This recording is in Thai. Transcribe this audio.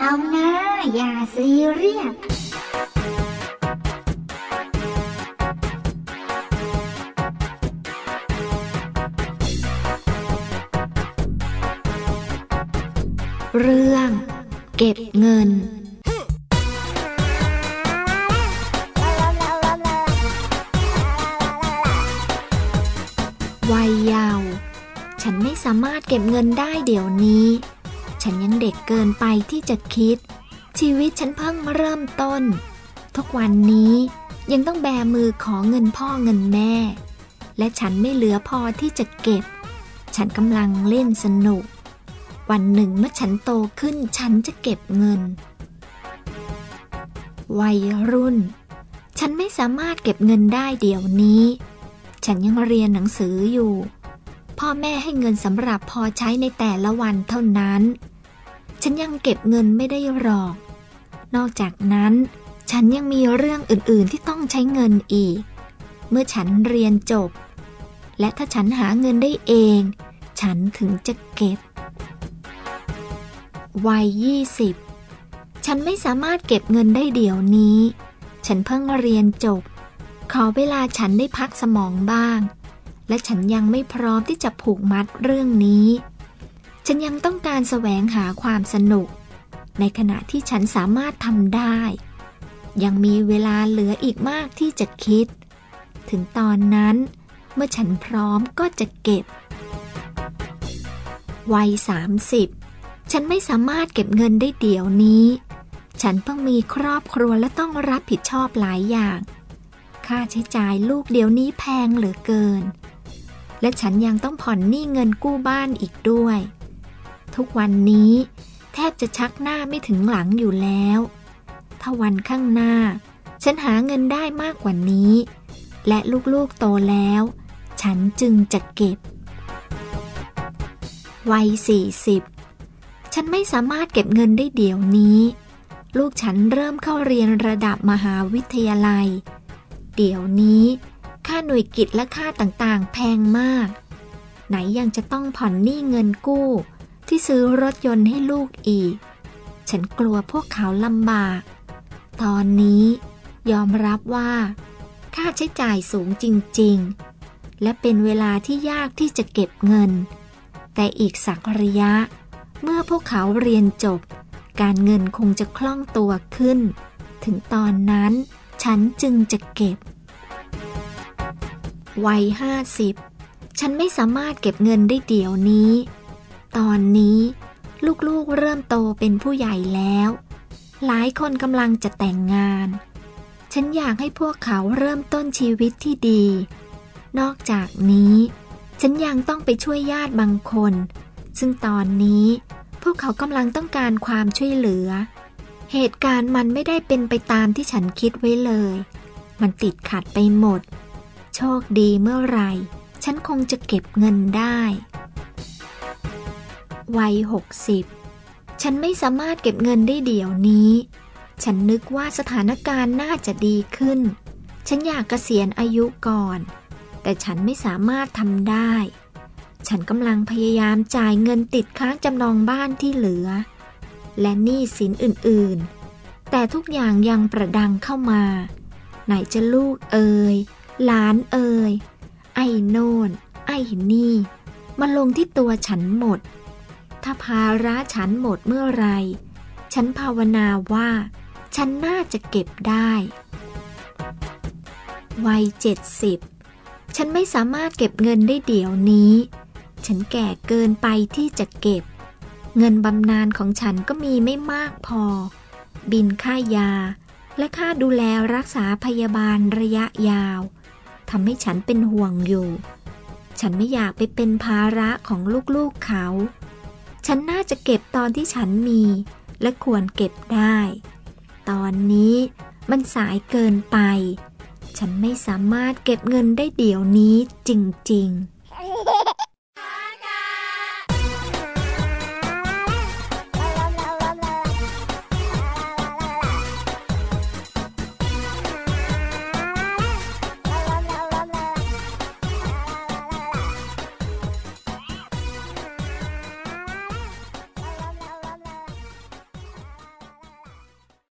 เอานะ อย่าซีเรียสเรื่อง เก็บเงิน วัยเยาว์ฉันไม่สามารถเก็บเงินได้เดี๋ยวนี้ ฉันยังเด็กเกินไปที่จะคิด ชีวิตฉันเพิ่งเริ่มต้น ทุกวันนี้ยังต้องแบมือขอเงินพ่อเงินแม่ และฉันไม่เหลือพอที่จะเก็บ ฉันกำลังเล่นสนุก วันหนึ่งเมื่อฉันโตขึ้นฉันจะเก็บเงิน วัยรุ่น ฉันไม่สามารถเก็บเงินได้เดี๋ยวนี้ ฉันยังเรียนหนังสืออยู่ พ่อแม่ให้เงินสำหรับพอใช้ในแต่ละวันเท่านั้น ฉันยังเก็บเงินไม่ได้หรอก นอกจากนั้น ฉันยังมีเรื่องอื่นๆที่ต้องใช้เงินอีก เมื่อฉันเรียนจบ และถ้าฉันหาเงินได้เอง ฉันถึงจะเก็บ วัยยี่สิบฉันไม่สามารถเก็บเงินได้เดี๋ยวนี้ ฉันเพิ่งเรียนจบ ขอเวลาฉันได้พักสมองบ้าง และฉันยังไม่พร้อมที่จะผูกมัดเรื่องนี้ ฉันยังต้องการแสวงหาความสนุก ในขณะที่ฉันสามารถทำได้ ยังมีเวลาเหลืออีกมากที่จะคิด ถึงตอนนั้น เมื่อฉันพร้อมก็จะเก็บ วัยสามสิบฉันไม่สามารถเก็บเงินได้เดี๋ยวนี้ ฉันต้องมีครอบครัวและต้องรับผิดชอบหลายอย่างค่าใช้จ่ายลูกเดี๋ยวนี้แพงเหลือเกิน และฉันยังต้องผ่อนหนี้เงินกู้บ้านอีกด้วย ทุกวันนี้แทบจะชักหน้าไม่ถึงหลังอยู่แล้ว ถ้าวันข้างหน้า ฉันหาเงินได้มากกว่านี้ และลูกๆโตแล้ว ฉันจึงจะเก็บ วัยสี่สิบฉันไม่สามารถเก็บเงินได้เดี๋ยวนี้ ลูกฉันเริ่มเข้าเรียนระดับมหาวิทยาลัย เดี๋ยวนี้ ค่าหน่วยกิจและค่าต่างๆ แพงมาก ไหนยังจะต้องผ่อนหนี้เงินกู้ ที่ซื้อรถยนต์ให้ลูกอีก ฉันกลัวพวกเขาลำบาก ตอนนี้ยอมรับว่า ค่าใช้จ่ายสูงจริง ๆ และเป็นเวลาที่ยากที่จะเก็บเงิน แต่อีกสักระยะ เมื่อพวกเขาเรียนจบ การเงินคงจะคล่องตัวขึ้น ถึงตอนนั้นฉันจึงจะเก็บ วัยห้าสิบฉันไม่สามารถเก็บเงินได้เดี๋ยวนี้ ตอนนี้ลูกๆเริ่มโตเป็นผู้ใหญ่แล้ว หลายคนกำลังจะแต่งงาน ฉันอยากให้พวกเขาเริ่มต้นชีวิตที่ดี นอกจากนี้ ฉันยังต้องไปช่วยญาติบางคน ซึ่งตอนนี้พวกเขากำลังต้องการความช่วยเหลือ เหตุการณ์มันไม่ได้เป็นไปตามที่ฉันคิดไว้เลย มันติดขัดไปหมด โชคดีเมื่อไหร่ ฉันคงจะเก็บเงินได้ วัยหกสิบฉันไม่สามารถเก็บเงินได้เดี๋ยวนี้ ฉันนึกว่าสถานการณ์น่าจะดีขึ้น ฉันอยากเกษียณอายุก่อน แต่ฉันไม่สามารถทำได้ ฉันกำลังพยายามจ่ายเงินติดค้างจำนองบ้านที่เหลือ และหนี้สินอื่นๆ แต่ทุกอย่างยังประดังเข้ามา ไหนจะลูกเอ่ย หลานเอ่ยไอ้โน่นไอ้นี่ มาลงที่ตัวฉันหมด ถ้าภาระฉันหมดเมื่อไร ฉันภาวนาว่า ฉันน่าจะเก็บได้ วัยเจ็ดสิบฉันไม่สามารถเก็บเงินได้เดี๋ยวนี้ ฉันแก่เกินไปที่จะเก็บ เงินบำนาญของฉันก็มีไม่มากพอ บินค่ายา และค่าดูแลรักษาพยาบาลระยะยาว ทำให้ฉันเป็นห่วงอยู่ ฉันไม่อยากไปเป็นภาระของลูกๆเขา ฉันน่าจะเก็บตอนที่ฉันมี และควรเก็บได้ ตอนนี้มันสายเกินไป ฉันไม่สามารถเก็บเงินได้เดี๋ยวนี้จริงๆ